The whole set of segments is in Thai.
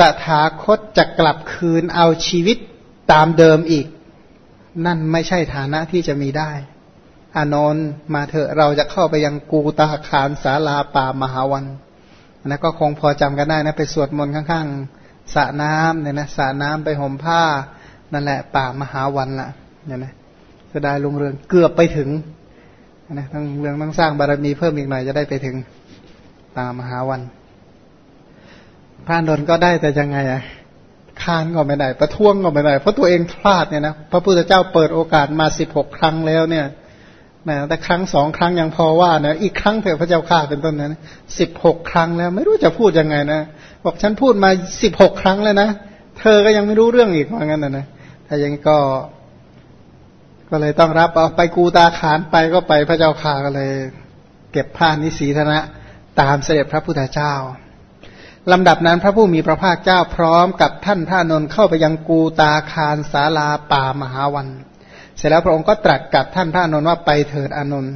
ตถาคตจะกลับคืนเอาชีวิตตามเดิมอีก นั่นไม่ใช่ฐานะที่จะมีได้ อานนท์มาเถอะเราจะเข้าไปยังกูตาคารสาลาป่ามหาวันนะก็คงพอจำกันได้นะ ไปสวดมนต์ข้างๆสระน้ำเนี่ยนะสระน้ำไปห่มผ้า นั่นแหละ ป่ามหาวันละเนี่ยนะจะได้ลงเรืองเกือบไปถึงนะต้องเรื่องต้องสร้างบารมีเพิ่มอีกหน่อยจะได้ไปถึงตามหาวัน พระนนท์ก็ได้แต่ยังไงอะค้านก็ไม่ได้ ประท้วงก็ไม่ได้ เพราะตัวเองพลาดเนี่ยนะพระพุทธเจ้าเปิดโอกาสมาสิบหกครั้งแล้วเนี่ยนะแต่ครั้งสองครั้งยังพอว่านะอีกครั้งเถอะพระเจ้าข้าเป็นต้นนะสิบหกครั้งแล้ว ไม่รู้จะพูดยังไงนะบอกฉันพูดมาสิบหกครั้งแล้วนะเธอก็ยังไม่รู้เรื่องอีกว่างั้นนะนะถ้าย่างก็ ก็เลยต้องรับเอาไปกูตาขานไปก็ไปพระเจ้าข่าก็เลย เก็บผ้านิสีธนะ ตามเสด็จพระพุทธเจ้า ลำดับนั้นพระผู้มีพระภาคเจ้าพร้อมกับท่านพระนนท์เข้าไปยังกูตาคารสาลาป่ามหาวัน เสร็จแล้วพระองค์ก็ตรัสกับท่านพระนนท์ว่าไปเถิดอนนท์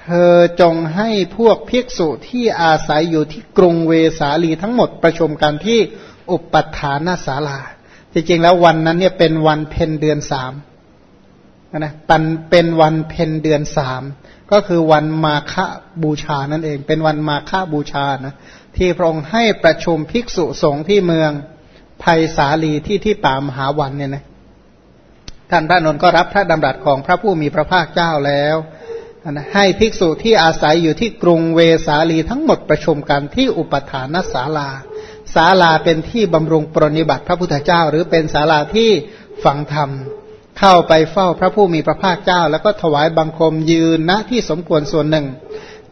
เธอจงให้พวกภิกษุที่อาศัยอยู่ที่กรุงเวสาลีทั้งหมดประชุมกันที่อุปัฏฐานศาลา จริงๆแล้ววันนั้นเนี่ยเป็นวันเพ็ญเดือนสามนะปันเป็นวันเพ็ญเดือนสามก็คือวันมาฆบูชานั่นเอง เป็นวันมาฆบูชานะ ที่พระองค์ให้ประชุมภิกษุสงฆ์ที่เมืองภัยสาลีที่ที่ป่ามหาวันเนี่ยนะท่านพระนนท์ก็รับพระดำรัสของพระผู้มีพระภาคเจ้าแล้วนะให้ภิกษุที่อาศัยอยู่ที่กรุงเวสาลีทั้งหมดประชุมกันที่อุปถานศาลาศาลาเป็นที่บำรุงปรนิบัติพระพุทธเจ้า หรือเป็นศาลาที่ฝังธรรม เข้าไปเฝ้าพระผู้มีพระภาคเจ้า แล้วก็ถวายบังคมยืนณที่สมควรส่วนหนึ่ง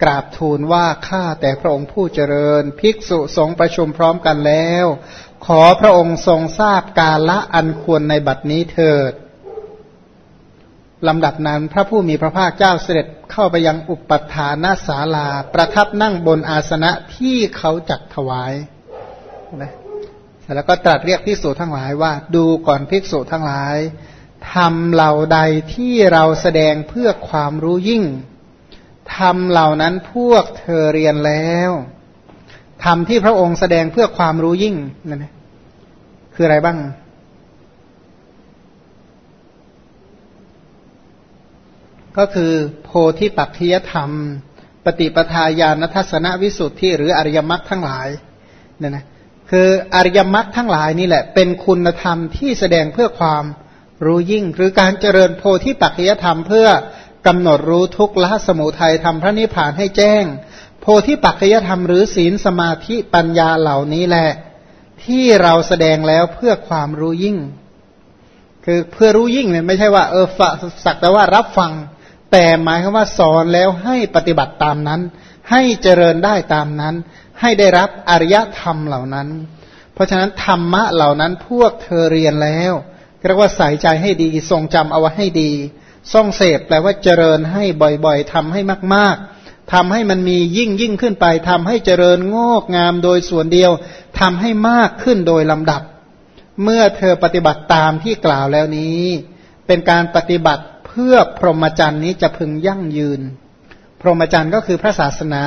กราบทูลว่าข้าแต่พระองค์ผู้เจริญ ภิกษุสงฆ์ประชุมพร้อมกันแล้ว ขอพระองค์ทรงทราบกาละอันควรในบัดนี้เถิดลำดับนั้นพระผู้มีพระภาคเจ้าเสด็จเข้าไปยังอุปถานาศาลา ประทับนั่งบนอาสนะที่เขาจัดถวายนะแล้วก็ตรัสเรียกภิกษุทั้งหลายว่า ดูก่อนภิกษุทั้งหลายทำเหล่าใดที่เราแสดงเพื่อความรู้ยิ่ง ทำเหล่านั้นพวกเธอเรียนแล้วทำที่พระองค์แสดงเพื่อความรู้ยิ่งนั่นนะคืออะไรบ้าง ก็คือโพธิปัจจยธรรม ปฏิปทาญาณทัศนวิสุทธิหรืออริยมรรคทั้งหลายเนี่ยนะคืออริยมรรคทั้งหลายนี่แหละ เป็นคุณธรรมที่แสดงเพื่อความรู้ยิ่ง หรือการเจริญโพธิปัจจยธรรมเพื่อ กำหนดรู้ทุกละสมุทัยทำพระนิพพานให้แจ้ง โพธิปัจจยธรรมหรือศีลสมาธิปัญญาเหล่านี้แหละ ที่เราแสดงแล้วเพื่อความรู้ยิ่ง คือเพื่อรู้ยิ่งเนี่ยไม่ใช่ว่าเออสักแต่ว่ารับฟัง แต่หมายคือว่าสอนแล้วให้ปฏิบัติตามนั้น ให้เจริญได้ตามนั้น ให้ได้รับอริยธรรมเหล่านั้น เพราะฉะนั้นธรรมะเหล่านั้นพวกเธอเรียนแล้วเรียกว่าใส่ใจให้ดีทรงจำเอาไว้ให้ดี ส่องเสพแปลว่าเจริญให้บ่อยๆทำให้มากๆทำให้มันมียิ่งยิ่งขึ้นไปทำให้เจริญงอกงามโดยส่วนเดียวทำให้มากขึ้นโดยลำดับ เมื่อเธอปฏิบัติตามที่กล่าวแล้วนี้ เป็นการปฏิบัติเพื่อพรหมจรรย์นี้จะพึงยั่งยืน พรหมจรรย์ก็คือพระศาสนา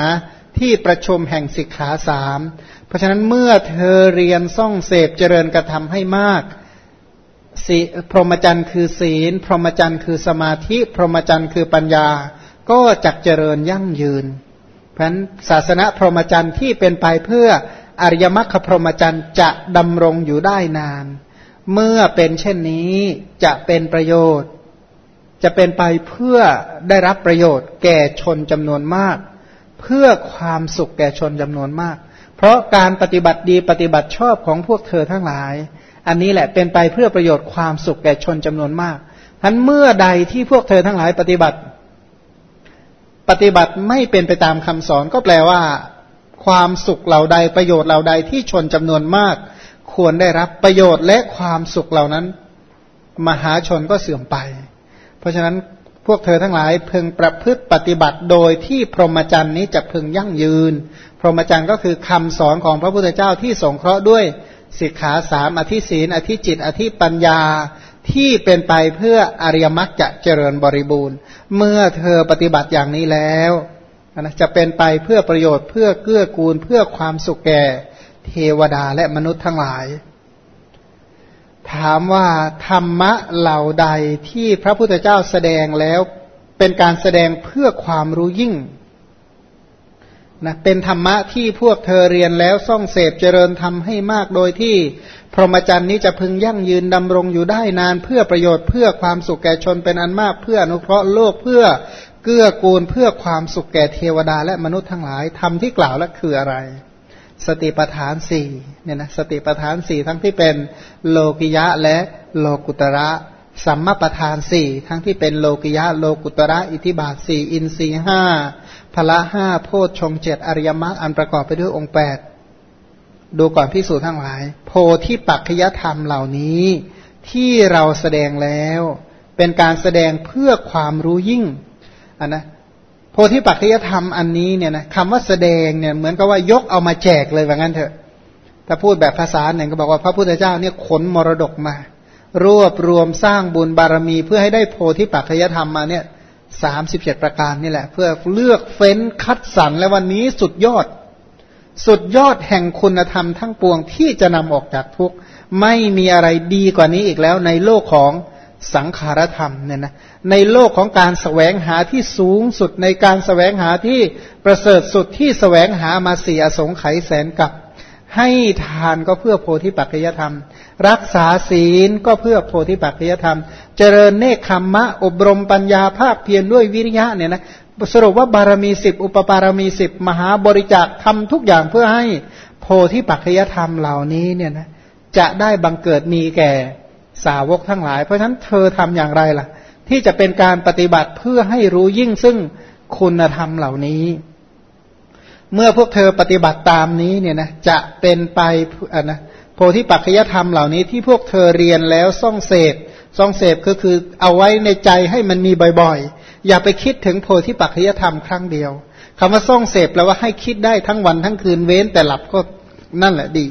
ที่ประชุมแห่งสิกขาสามเพราะฉะนั้นเมื่อเธอเรียนส่องเสพเจริญกระทำให้มาก สีพรหมจรรย์คือศีล พรหมจรรย์คือสมาธิ พรหมจรรย์คือปัญญา ก็จักเจริญยั่งยืน เพราะนั้นศาสนาพรหมจรรย์ที่เป็นไปเพื่ออริยมรรคพรหมจรรย์จะดำรงอยู่ได้นาน เมื่อเป็นเช่นนี้จะเป็นประโยชน์ จะเป็นไปเพื่อได้รับประโยชน์แก่ชนจำนวนมาก เพื่อความสุขแก่ชนจำนวนมาก เพราะการปฏิบัติดีปฏิบัติชอบของพวกเธอทั้งหลาย อันนี้แหละเป็นไปเพื่อประโยชน์ความสุขแก่ชนจำนวนมากทั้นเมื่อใดที่พวกเธอทั้งหลายปฏิบัติ ปฏิบัติไม่เป็นไปตามคำสอนก็แปลว่า ความสุขเหล่าใดประโยชน์เหล่าใดที่ชนจำนวนมาก ควรได้รับประโยชน์และความสุขเหล่านั้น มหาชนก็เสื่อมไป เพราะฉะนั้นพวกเธอทั้งหลายพึงประพฤติปฏิบัติโดยที่พรหมจรรย์นี้จะพึงยั่งยืน พรหมจรรย์ก็คือคำสอนของพระพุทธเจ้าที่สงเคราะห์ด้วย สิกขาสามอธิศีนอธิจิต อธิปัญญาที่เป็นไปเพื่ออริยมรรคจะเจริญบริบูรณ์ เมื่อเธอปฏิบัติอย่างนี้แล้วนะจะเป็นไปเพื่อประโยชน์เพื่อเกื้อกูลเพื่อความสุขแก่เทวดาและมนุษย์ทั้งหลาย ถามว่าธรรมะเหล่าใดที่พระพุทธเจ้าแสดงแล้วเป็นการแสดงเพื่อความรู้ยิ่ง นะเป็นธรรมะที่พวกเธอเรียนแล้วส่องเสพเจริญทำให้มากโดยที่ พรหมจรรย์นี้จะพึงยั่งยืนดำรงอยู่ได้นานเพื่อประโยชน์เพื่อความสุขแก่ชนเป็นอันมากเพื่ออนุเคราะห์โลกเพื่อเกื้อกูลเพื่อความสุขแก่เทวดาและมนุษย์ทั้งหลายทำที่กล่าวและคืออะไร สติปทานสี่เนี่ยนะสติปทานสี่ทั้งที่เป็นโลกิยะและโลกุตระสัมมาประธานสี่ทั้งที่เป็นโลกิยะโลกุตระอิทิบาทสี่อินทรีห้า พละห้าโพชฌงเจ็ดอริยมรรคอันประกอบไปด้วยองค์แปดดูก่อนพิสูจน์ทั้งหลาย โพธิปัจจยธรรมเหล่านี้ ที่เราแสดงแล้ว เป็นการแสดงเพื่อความรู้ยิ่งอันนะโพธิปัจจยธรรมอันนี้เนี่ยนะคำว่าแสดงเนี่ยเหมือนกับว่ายกเอามาแจกเลยว่างั้นเถอะถ้าพูดแบบภาษาหนึ่งก็บอกว่าพระพุทธเจ้าเนี่ยขนมรดกมา รวบรวมสร้างบุญบารมีเพื่อให้ได้โพธิปัจจยธรรมมาเนี่ย สามสิบเจ็ดประการนี่แหละ เพื่อเลือกเฟ้นคัดสรรและวันนี้สุดยอด สุดยอดแห่งคุณธรรมทั้งปวงที่จะนำออกจากทุกข์ไม่มีอะไรดีกว่านี้อีกแล้วในโลกของสังขารธรรมเนี่ยนะในโลกของการสแสวงหาที่สูงสุดในการสแสวงหาที่ประเสริฐสุดที่สแสวงหามาเสียสงไขแสนกับ ให้ทานก็เพื่อโพธิปัจจยธรรม รักษาศีลก็เพื่อโพธิปัจจยธรรม เจริญเนคขมมะ อบรมปัญญาภาคเพียรด้วยวิริยะเนี่ยนะสรุปว่าบารมีสิบอุปปารมีสิบมหาบริจาคทำทุกอย่างเพื่อให้โพธิปัจจยธรรมเหล่านี้เนี่ยนะจะได้บังเกิดมีแก่สาวกทั้งหลาย เพราะฉะนั้นเธอทำอย่างไรล่ะ ที่จะเป็นการปฏิบัติเพื่อให้รู้ยิ่งซึ่งคุณธรรมเหล่านี้ เมื่อพวกเธอปฏิบัติตามนี้เนี่ยนะจะเป็นไปอะนะโพธิปัจจยธรรมเหล่านี้ที่พวกเธอเรียนแล้วซ่องเสพซ่องเสพก็คือเอาไว้ในใจให้มันมีบ่อยๆ อย่าไปคิดถึงโพธิปัจจยธรรมครั้งเดียวคำว่าซ่องเสพแปลว่าให้คิดได้ทั้งวันทั้งคืนเว้นแต่หลับก็นั่นแหละดี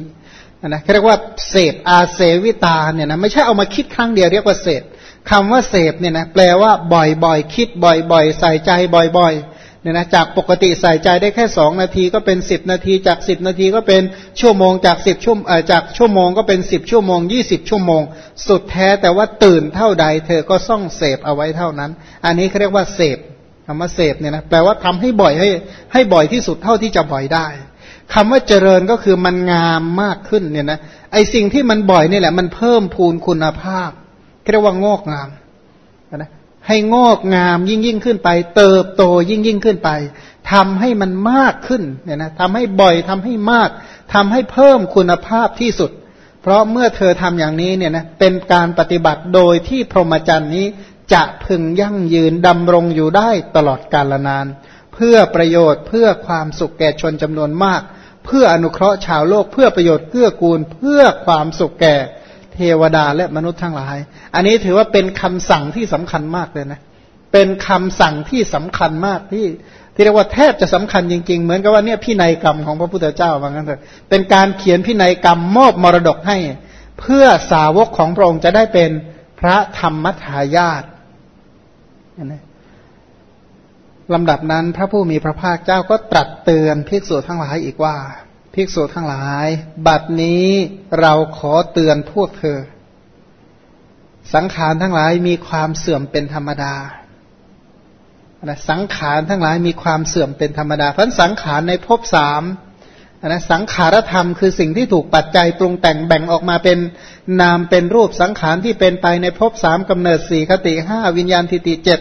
นะเรียกว่าเสพอาเสวิตาเนี่ยนะไม่ใช่เอามาคิดครั้งเดียวเรียกว่าเสพคำว่าเสพเนี่ยนะแปลว่าบ่อยๆ คิดบ่อยๆ ใส่ใจบ่อยๆ เนี่ยนะจากปกติใส่ใจได้แค่สองนาทีก็เป็นสิบนาที จากสิบนาทีก็เป็นชั่วโมงจากสิบชั่วจากชั่วโมงก็เป็นสิบชั่วโมงยี่สิบชั่วโมง สุดแท้แต่ว่าตื่นเท่าใด เธอก็ส่องเสพเอาไว้เท่านั้น อันนี้เขาเรียกว่าเสพคำว่าเสพเนี่ยนะแปลว่าทำให้บ่อยให้ให้บ่อยที่สุดเท่าที่จะบ่อยได้คำว่าเจริญก็คือมันงามมากขึ้นเนี่ยนะไอสิ่งที่มันบ่อยนี่แหละ มันเพิ่มพูนคุณภาพเรียกว่างอกงามนะ ให้งอกงามยิ่งยิ่งขึ้นไป เติบโตยิ่งยิ่งขึ้นไปทำให้มันมากขึ้นเนี่ยนะทำให้บ่อยทำให้มากทำให้เพิ่มคุณภาพที่สุด เพราะเมื่อเธอทำอย่างนี้เนี่ยนะเป็นการปฏิบัติโดยที่พรหมจรรย์นี้จะพึงยั่งยืนดำรงอยู่ได้ตลอดกาลนาน เพื่อประโยชน์เพื่อความสุขแก่ชนจำนวนมาก เพื่ออนุเคราะห์ชาวโลกเพื่อประโยชน์เกื้อกูล เพื่อความสุขแก่ เทวดาและมนุษย์ทั้งหลาย อันนี้ถือว่าเป็นคำสั่งที่สำคัญมากเลยนะ เป็นคำสั่งที่สำคัญมากที่ที่เรียกว่าแทบจะสำคัญจริงๆ เหมือนกับว่าเนี่ยพินัยกรรมของพระพุทธเจ้าว่างั้นเถอะเป็นการเขียนพินัยกรรมมอบมรดกให้ เพื่อสาวกของพระองค์จะได้เป็นพระธรรมทายาทนะลำดับนั้นพระผู้มีพระภาคเจ้าก็ตรัสเตือนภิกษุทั้งหลายอีกว่า ภิกษุทั้งหลาย บัดนี้เราขอเตือนพวกเธอ สังขารทั้งหลายมีความเสื่อมเป็นธรรมดาสังขารทั้งหลายมีความเสื่อมเป็นธรรมดาเพราะสังขารในภพสามนะสังขารธรรมคือสิ่งที่ถูกปัจจัยปรุงแต่งแบ่งออกมาเป็นนามเป็นรูปสังขารที่เป็นไปในภพสามกำเนิดสี่คติห้าวิญญาณทิติเจ็ด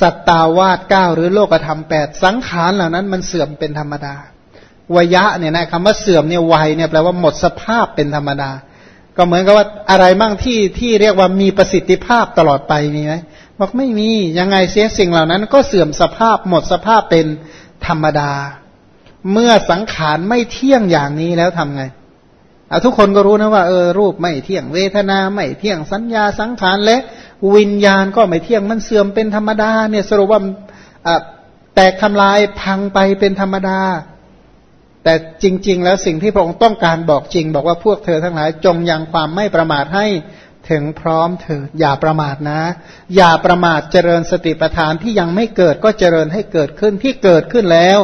สัตตาวาสเก้าหรือโลกธรรมแปดสังขารเหล่านั้นมันเสื่อมเป็นธรรมดา วยะเนี่ยนะคำว่าเสื่อมเนี่ยวัยเนี่ยแปลว่าหมดสภาพเป็นธรรมดา ก็เหมือนกับว่าอะไรมั่งที่ที่เรียกว่ามีประสิทธิภาพตลอดไปมีไหมบอกไม่มียังไงเสียสิ่งเหล่านั้น ก็เสื่อมสภาพหมดสภาพเป็นธรรมดา เมื่อสังขารไม่เที่ยงอย่างนี้แล้วทำไงเอาทุกคนก็รู้นะว่าเออรูปไม่เที่ยงเวทนาไม่เที่ยงสัญญาสังขารและวิญญาณก็ไม่เที่ยงมันเสื่อมเป็นธรรมดาเนี่ยสรุปว่าแตกทำลายพังไปเป็นธรรมดา แต่จริง ๆ แล้วสิ่งที่พระองค์ต้องการบอกจริง บอกว่าพวกเธอทั้งหลายจงยังความไม่ประมาทให้ถึงพร้อมเถิดอย่าประมาทนะ อย่าประมาทเจริญสติปัฏฐานที่ยังไม่เกิดก็เจริญให้เกิดขึ้นที่เกิดขึ้นแล้ว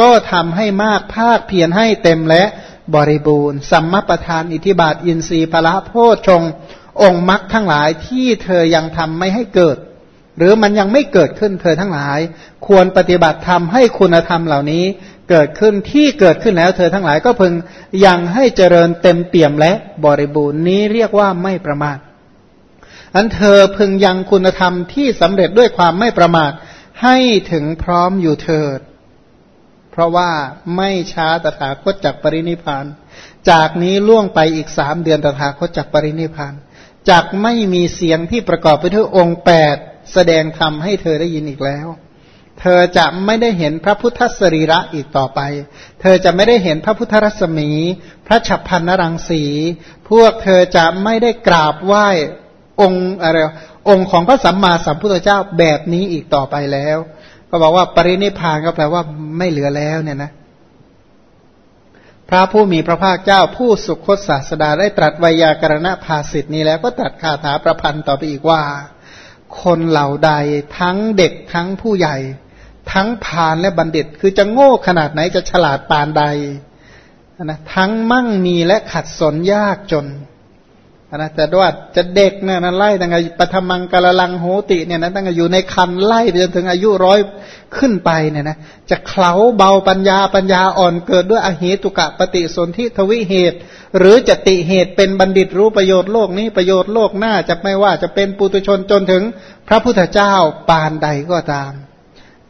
ก็ทำให้มากภาคเพียรให้เต็มและบริบูรณ์สัมมาประธานอิทิบาทอินทรีย์พละโพชงองค์มรรคทั้งหลายที่เธอยังทำไม่ให้เกิด หรือมันยังไม่เกิดขึ้นเธอทั้งหลาย ควรปฏิบัติธรรมให้คุณธรรมเหล่านี้ เกิดขึ้นที่เกิดขึ้นแล้ว เธอทั้งหลายก็พึงยังให้เจริญเต็มเปี่ยมและบริบูรณ์นี้เรียกว่าไม่ประมาทอันเธอพึงยังคุณธรรมที่สำเร็จด้วยความไม่ประมาทให้ถึงพร้อมอยู่เถิด เพราะว่าไม่ช้าตถาคตจากปรินิพาน จากนี้ล่วงไปอีกสามเดือนตถาคตจากปรินิพานจากไม่มีเสียงที่ประกอบไปด้วยองค์แปดแสดงธรรมให้เธอได้ยินอีกแล้ว เธอจะไม่ได้เห็นพระพุทธสรีระอีกต่อไป เธอจะไม่ได้เห็นพระพุทธรัศมี พระฉับพันนรังสี พวกเธอจะไม่ได้กราบไหว้องค์อะไรองค์ของพระสัมมาสัมพุทธเจ้าแบบนี้อีกต่อไปแล้ว ก็บอกว่าปรินิพานก็แปลว่าไม่เหลือแล้วเนี่ยนะ พระผู้มีพระภาคเจ้าผู้สุคตศาสดาได้ตรัสไวยากรณภาสิทธินี้แล้วก็ตรัสคาถาประพันธ์ต่อไปอีกว่า คนเหล่าใดทั้งเด็กทั้งผู้ใหญ่ ทั้งพานและบัณฑิต คือจะโง่ขนาดไหนจะฉลาดปานใดนะทั้งมั่งมีและขัดสนยากจนนะแต่ว่าจะเด็กเนี่ยนะไล่ตั้งแต่ปฐมังกาลลังโหติเนี่ยนะตั้งแต่อยู่ในคันไล่ไปจนถึงอายุร้อยขึ้นไปเนี่ยนะจะเคล้าเบาปัญญาปัญญาอ่อนเกิดด้วยอเหตุกะปฏิสนธิทวิเหตุ หรือจะติเหตุเป็นบัณฑิตรู้ประโยชน์โลกนี้ประโยชน์โลกหน้าจะไม่ว่าจะเป็นปุตุชนจนถึงพระพุทธเจ้าปานใดก็ตาม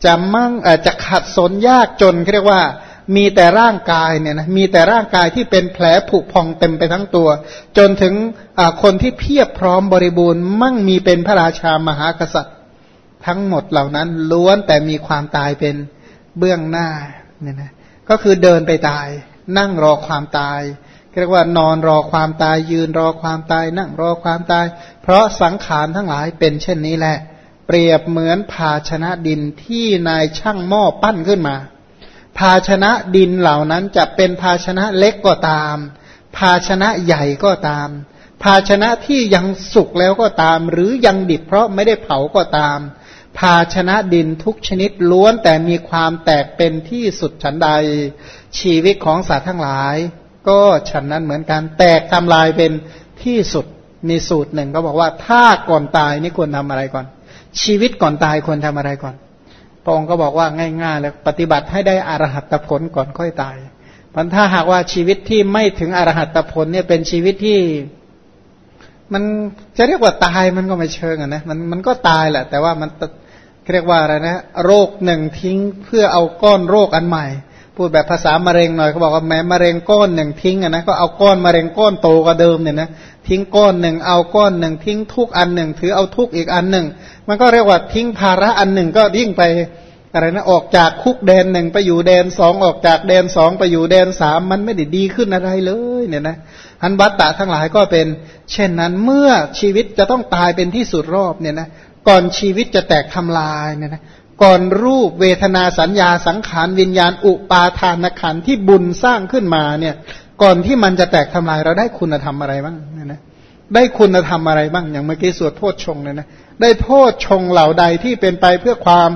จะมั่งจะขัดสนยากจนเรียกว่า มีแต่ร่างกายเนี่ยนะมีแต่ร่างกายที่เป็นแผลผุพองเต็มไปทั้งตัว จนถึงคนที่เพียบพร้อมบริบูรณ์ มั่งมีเป็นพระราชามหากษัตริย์ ทั้งหมดเหล่านั้นล้วนแต่มีความตายเป็นเบื้องหน้าเนี่ยนะก็คือเดินไปตาย นั่งรอความตายเรียกว่านอนรอความตายยืนรอความตาย นั่งรอความตาย เพราะสังขารทั้งหลายเป็นเช่นนี้แหละ เปรียบเหมือนภาชนะดินที่นายช่างหม้อปั้นขึ้นมา ภาชนะดินเหล่านั้นจะเป็นภาชนะเล็กก็ตาม ภาชนะใหญ่ก็ตาม ภาชนะที่ยังสุกแล้วก็ตาม หรือยังดิบเพราะไม่ได้เผาก็ตาม ภาชนะดินทุกชนิดล้วนแต่มีความแตกเป็นที่สุดฉันใด ชีวิตของสัตว์ทั้งหลาย ก็ฉันนั้นเหมือนกันแตกทำลายเป็นที่สุดมีสูตรหนึ่งก็บอกว่าถ้าก่อนตายนี่ควรทำอะไรก่อน ชีวิตก่อนตายควรทำอะไรก่อน พระองค์ก็บอกว่าง่ายๆเลยปฏิบัติให้ได้อรหัตผลก่อนค่อยตายมันถ้าหากว่าชีวิตที่ไม่ถึงอรหัตผลเนี่ยเป็นชีวิตที่ มันจะเรียกว่าตายมันก็ไม่เชิงอะนะมันมันก็ตายแหละ แต่ว่ามันเรียกว่าอะไรนะโรคหนึ่งทิ้งเพื่อเอาก้อนโรคอันใหม่ พูดแบบภาษามะเร็งหน่อยเขาบอกว่าแม้มะเร็งก้อนหนึ่งทิ้งอะนะก็เอาก้อนมะเร็งก้อนโตกว่าเดิมเนี่ยนะ ทิ้งก้อนหนึ่งเอาก้อนหนึ่งทิ้งทุกอันหนึ่ง ถือเอาทุกอีกอันหนึ่ง มันก็เรียกว่าทิ้งภาระอันหนึ่งก็ยิ่งไปอะไรนะออกจากคุกแดนหนึ่งไปอยู่แดนสองออกจากแดนสองไปอยู่แดนสามมันไม่ได้ดีขึ้นอะไรเลยเนี่ยนะอันวัตตะทั้งหลายก็เป็น เช่นนั้นเมื่อชีวิตจะต้องตายเป็นที่สุดรอบเนี่ยนะก่อนชีวิตจะแตกทำลายเนี่ยนะก่อนรูปเวทนาสัญญาสังขารวิญญาณอุปาทานขันที่บุญสร้างขึ้นมาเนี่ย ก่อนที่มันจะแตกทำลายเราได้คุณธรรมอะไรบ้างเนี่ยนะได้คุณธรรมอะไรบ้างอย่างเมื่อกี้สวดโพชฌงเนี่ยนะได้โพชฌงเหล่าใดที่เป็นไปเพื่อความ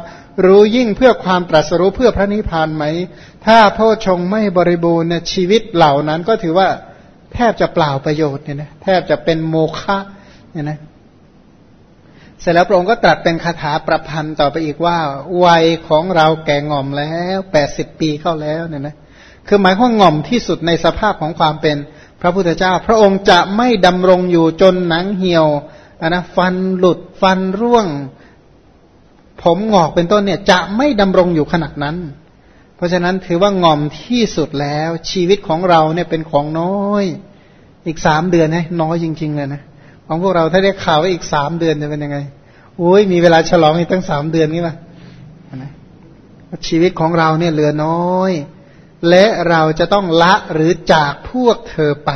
รู้ยิ่งเพื่อความตรัสรู้เพื่อพระนิพพานไหม ถ้าโพชงไม่บริบูรณ์เนี่ยชีวิตเหล่านั้นก็ถือว่าแทบจะเปล่าประโยชน์เนี่ยนะแทบจะเป็นโมฆะเนี่ยนะเสร็จแล้วพระองค์ก็ตรัสเป็นคาถาประพันธ์ต่อไปอีกว่า วัยของเราแก่ง่อมแล้วแปดสิบปีเข้าแล้วเนี่ยนะ คือหมายความง่อมที่สุดในสภาพของความเป็นพระพุทธเจ้า พระองค์จะไม่ดำรงอยู่จนหนังเหี่ยวนะฟันหลุดฟันร่วง ผมงอกเป็นต้นเนี่ยจะไม่ดำรงอยู่ขนาดนั้น เพราะฉะนั้นถือว่างอมที่สุดแล้วชีวิตของเราเนี่ยเป็นของน้อย อีกสามเดือนนะน้อยจริง ๆ เลยนะของพวกเราถ้าได้ข่าวว่าอีกสามเดือนจะเป็นยังไงโอ้ยมีเวลาฉลองอีกตั้งสามเดือนนี่ป่ะชีวิตของเราเนี่ยเหลือน้อย และเราจะต้องละหรือจากพวกเธอไป